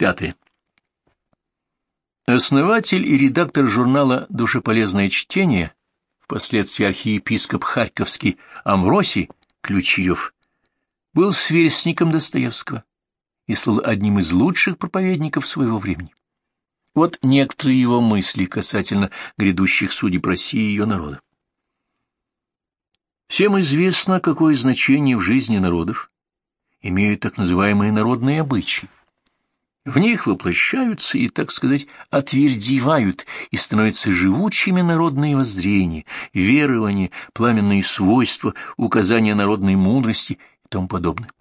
Пятое. Основатель и редактор журнала «Душеполезное чтение», впоследствии архиепископ Харьковский Амвросий Ключирев, был сверстником Достоевского и стал одним из лучших проповедников своего времени. Вот некоторые его мысли касательно грядущих судеб России и ее народа. Всем известно, какое значение в жизни народов имеют так называемые народные обычаи. В них воплощаются и, так сказать, отвердевают и становятся живучими народные воззрения, верования, пламенные свойства, указания народной мудрости и тому подобное.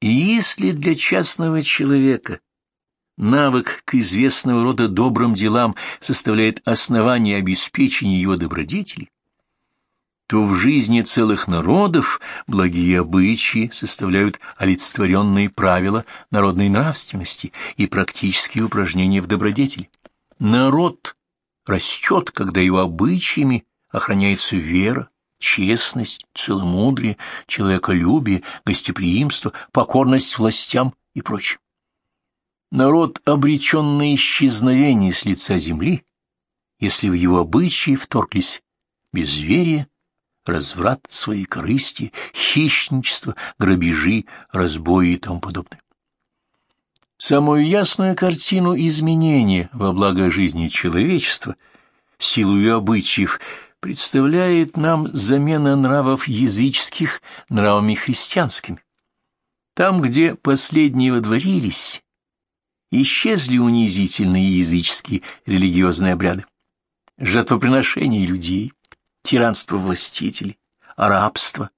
И если для частного человека навык к известного рода добрым делам составляет основание обеспечения его добродетелей, то в жизни целых народов благие обычаи составляют олицетворенные правила народной нравственности и практические упражнения в добродетели. Народ растет, когда его обычаями охраняется вера, честность, целомудрие, человеколюбие, гостеприимство, покорность властям и прочее. Народ обречен на исчезновение с лица земли, если в его обычаи вторглись безверие, разврат своей корысти, хищничество, грабежи, разбои и тому подобное. Самую ясную картину изменения во благо жизни человечества, силою обычаев, представляет нам замена нравов языческих нравами христианскими. Там, где последние водворились, исчезли унизительные языческие религиозные обряды, жертвоприношения людей, тиранство властителей, рабство,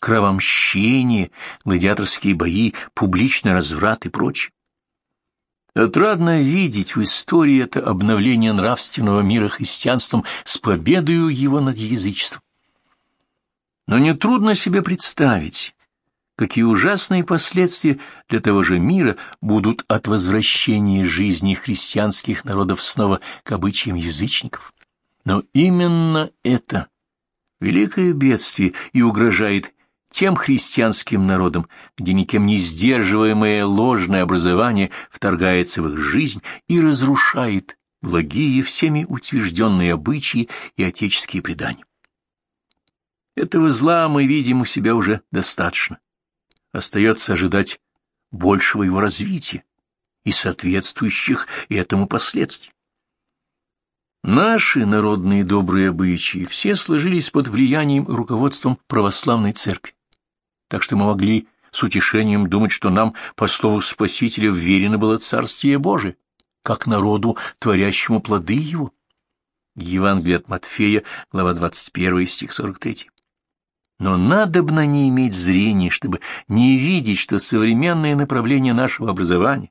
кровомщение, гладиаторские бои, публичный разврат и прочее. Отрадно видеть в истории это обновление нравственного мира христианством с победою его над язычеством. Но нетрудно себе представить, какие ужасные последствия для того же мира будут от возвращения жизни христианских народов снова к обычаям язычников. Но именно это великое бедствие и угрожает тем христианским народам, где никем не сдерживаемое ложное образование вторгается в их жизнь и разрушает благие всеми утвержденные обычаи и отеческие предания. Этого зла мы видим у себя уже достаточно. Остается ожидать большего его развития и соответствующих этому последствий. Наши народные добрые обычаи все сложились под влиянием и руководством православной церкви, так что мы могли с утешением думать, что нам, по слову Спасителя, вверено было Царствие Божие, как народу, творящему плоды его. Евангелие от Матфея, глава 21, стих 43. Но надобно не иметь зрения, чтобы не видеть, что современное направление нашего образования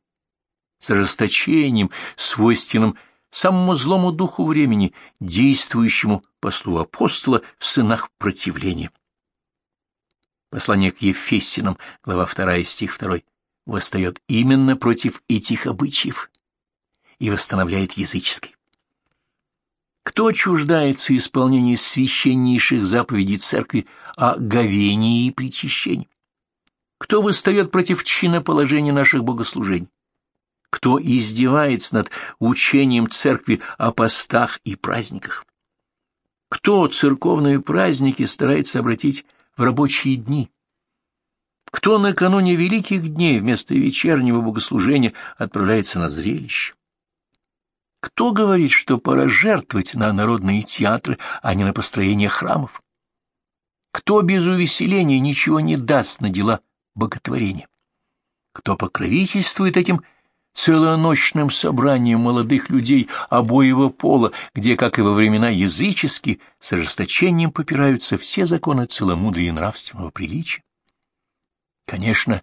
с ожесточением, свойственным самому злому духу времени, действующему послу апостола в сынах противления. Послание к Ефесинам, глава 2, стих 2, восстает именно против этих обычаев и восстановляет языческий. Кто чуждается исполнения священнейших заповедей церкви о говении и причащении? Кто восстает против чина положения наших богослужений? Кто издевается над учением церкви о постах и праздниках, кто церковные праздники старается обратить в рабочие дни, кто накануне великих дней вместо вечернего богослужения отправляется на зрелище. Кто говорит, что пора жертвовать на народные театры, а не на построение храмов? Кто без увеселения ничего не даст на дела боготворения? Кто покровительствует этим целоночным собранием молодых людей обоего пола, где, как и во времена языческие, с ожесточением попираются все законы целомудрия и нравственного приличия. Конечно,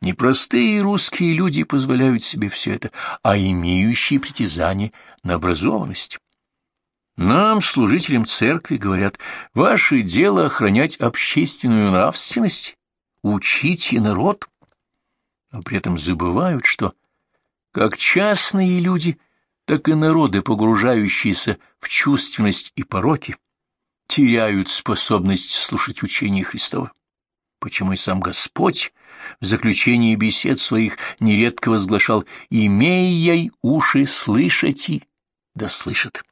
непростые русские люди позволяют себе все это, а имеющие притязания на образованность. Нам, служителям церкви, говорят, ваше дело охранять общественную нравственность, учите народ, но при этом забывают, что как частные люди, так и народы, погружающиеся в чувственность и пороки, теряют способность слушать учение Христова. Почему и сам Господь в заключении бесед своих нередко возглашал «Имей уши слышати, да слышат».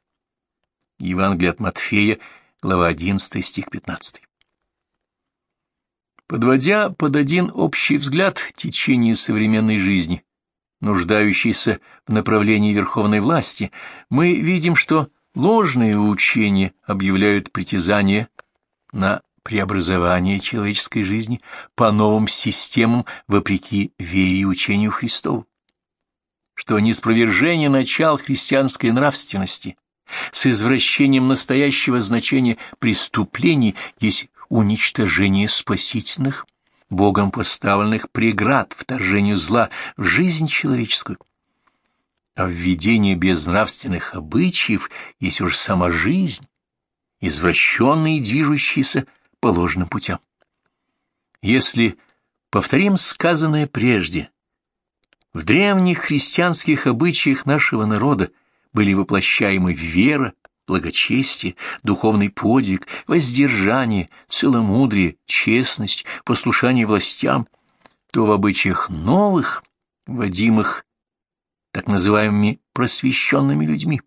Евангелие от Матфея, глава 11, стих 15. Подводя под один общий взгляд течение современной жизни, нуждающейся в направлении верховной власти, мы видим, что ложные учения объявляют притязание на преобразование человеческой жизни по новым системам вопреки вере и учению Христову, что неспровержение начал христианской нравственности с извращением настоящего значения преступлений есть уничтожение спасительных, Богом поставленных преград вторжению зла в жизнь человеческую. А введение безнравственных обычаев есть уж сама жизнь, извращенная и движущаяся по ложным путям. Если повторим сказанное прежде, в древних христианских обычаях нашего народа были воплощаемы вера, благочестие, духовный подвиг, воздержание, целомудрие, честность, послушание властям, то в обычаях новых, вводимых так называемыми просвещенными людьми,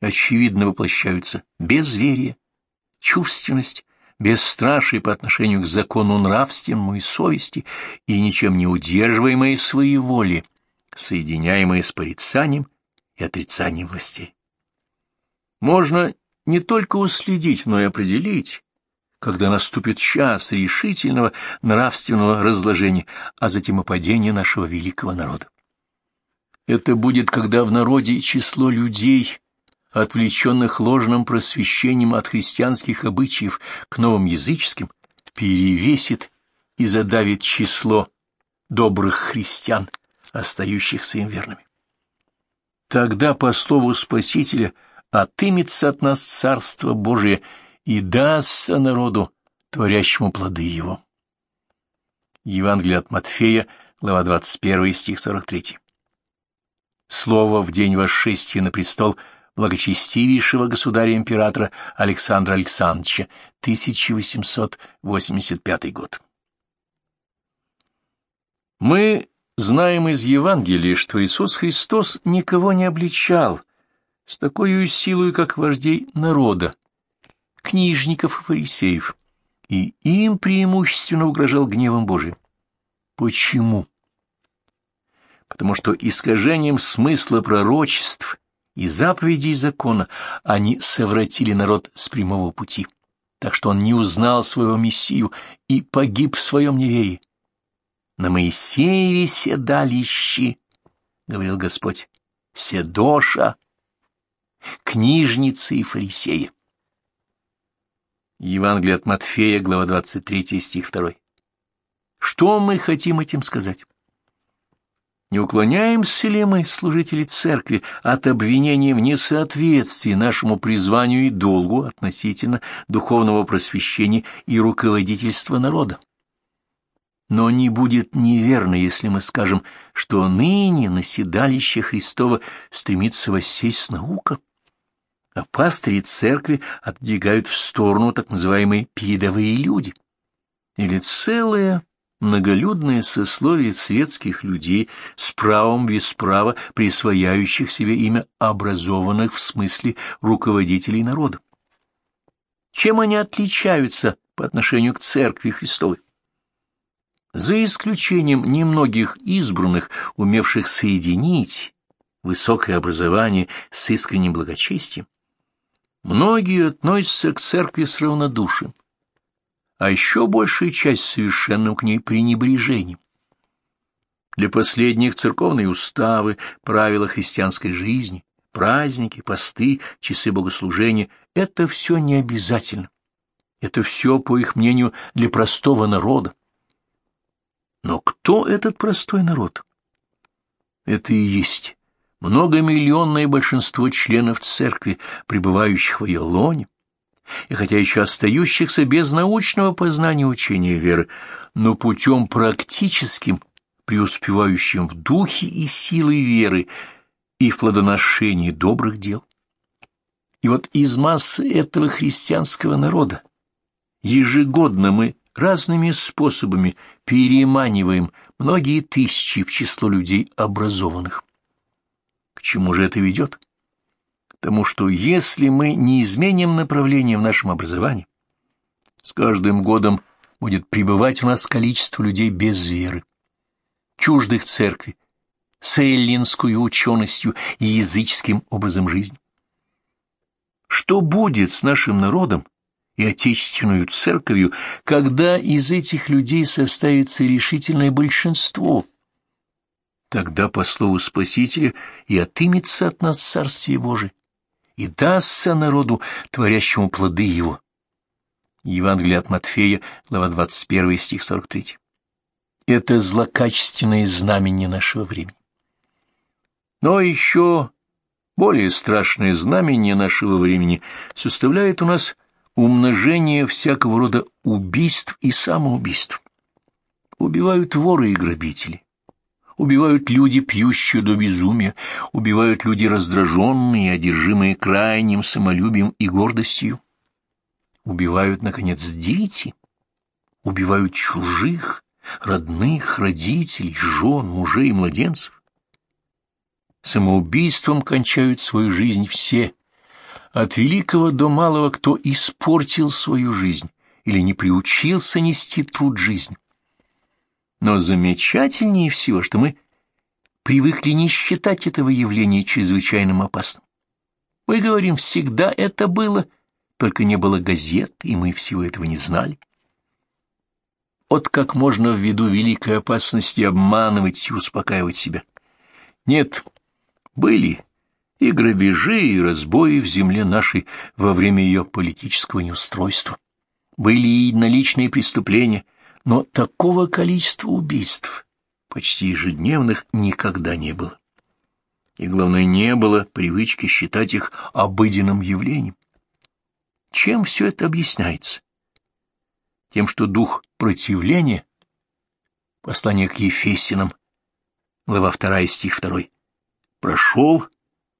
очевидно воплощаются безверие, чувственность, бесстрашие по отношению к закону нравственному и совести и ничем не удерживаемые своей воли, соединяемые с порицанием и отрицанием властей. Можно не только уследить, но и определить, когда наступит час решительного нравственного разложения, а затем и падения нашего великого народа. Это будет, когда в народе число людей, отвлеченных ложным просвещением от христианских обычаев к новым языческим, перевесит и задавит число добрых христиан, остающихся им верными. Тогда, по слову Спасителя, — отымется от нас Царство Божие и дастся народу, творящему плоды его. Евангелие от Матфея, глава 21, стих 43. Слово в день восшествия на престол благочестивейшего государя-императора Александра Александровича, 1885 год. Мы знаем из Евангелия, что Иисус Христос никого не обличал, с такой силой, как вождей народа, книжников и фарисеев, и им преимущественно угрожал гневом Божиим. Почему? Потому что искажением смысла пророчеств и заповедей закона они совратили народ с прямого пути, так что он не узнал своего Мессию и погиб в своем неверии. На Моисееве седалище, — говорил Господь, — седоша — книжницы и фарисеи. Евангелие от Матфея, глава 23, стих 2. Что мы хотим этим сказать? Не уклоняемся ли мы, служители церкви, от обвинения в несоответствии нашему призванию и долгу относительно духовного просвещения и руководительства народа? Но не будет неверно, если мы скажем, что ныне на седалище Христова стремится воссесть наука а пастыри церкви отдвигают в сторону так называемые передовые люди. Или целое многолюдное сословие светских людей с правом без права присвояющих себе имя образованных в смысле руководителей народа. Чем они отличаются по отношению к Церкви Христовой? За исключением немногих избранных, умевших соединить высокое образование с искренним благочестием, Многие относятся к церкви с равнодушием, а еще большая часть совершенным к ней пренебрежением. Для последних церковные уставы, правила христианской жизни, праздники, посты, часы богослужения — это все не обязательно. Это все, по их мнению, для простого народа. Но кто этот простой народ? Это и есть многомиллионное большинство членов церкви, пребывающих в ее лоне, и хотя еще остающихся без научного познания учения веры, но путем практическим, преуспевающим в духе и силой веры и в плодоношении добрых дел. И вот из массы этого христианского народа ежегодно мы разными способами переманиваем многие тысячи в число людей образованных. К чему же это ведет? К тому, что если мы не изменим направление в нашем образовании, с каждым годом будет пребывать у нас количество людей без веры, чуждых церкви, с эллинскую ученостью и языческим образом жизни. Что будет с нашим народом и отечественную церковью, когда из этих людей составится решительное большинство? Тогда, по слову Спасителя, и отымется от нас Царствие Божие, и дастся народу, творящему плоды его. Евангелие от Матфея, глава 21, стих 43. Это злокачественное знамение нашего времени. Но еще более страшное знамение нашего времени составляет у нас умножение всякого рода убийств и самоубийств. Убивают воры и грабители, убивают люди, пьющие до безумия, убивают люди раздраженные, одержимые крайним самолюбием и гордостью. Убивают, наконец, дети, убивают чужих, родных, родителей, жен, мужей и младенцев самоубийством кончают свою жизнь все, от великого до малого, кто испортил свою жизнь или не приучился нести труд жизни. Но замечательнее всего, что мы привыкли не считать этого явления чрезвычайным опасным. Мы говорим, всегда это было, только не было газет, и мы всего этого не знали. Вот как можно в виду великой опасности обманывать и успокаивать себя. Нет, были и грабежи, и разбои в земле нашей во время ее политического неустройства. Были и наличные преступления, но такого количества убийств, почти ежедневных, никогда не было. И, главное, не было привычки считать их обыденным явлением. Чем все это объясняется? Тем, что дух противления, послание к Ефесинам, глава 2, стих 2, прошел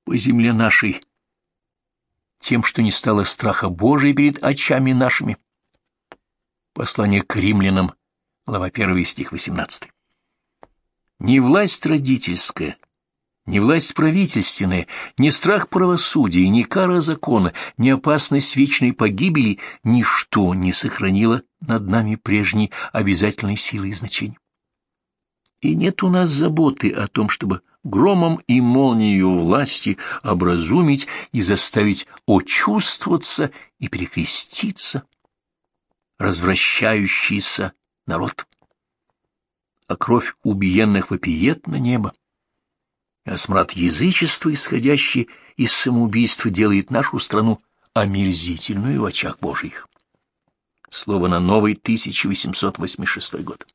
по земле нашей, тем, что не стало страха Божия перед очами нашими. Послание к римлянам, глава 1 стих 18. Не власть родительская, не власть правительственная, не страх правосудия, ни кара закона, ни опасность вечной погибели, ничто не сохранило над нами прежней обязательной силы и значения. И нет у нас заботы о том, чтобы громом и молнией власти образумить и заставить очувствоваться и перекреститься развращающийся народ. А кровь убиенных вопиет на небо, а смрад язычества, исходящий из самоубийства, делает нашу страну омерзительную в очах Божьих. Слово на новый 1886 год.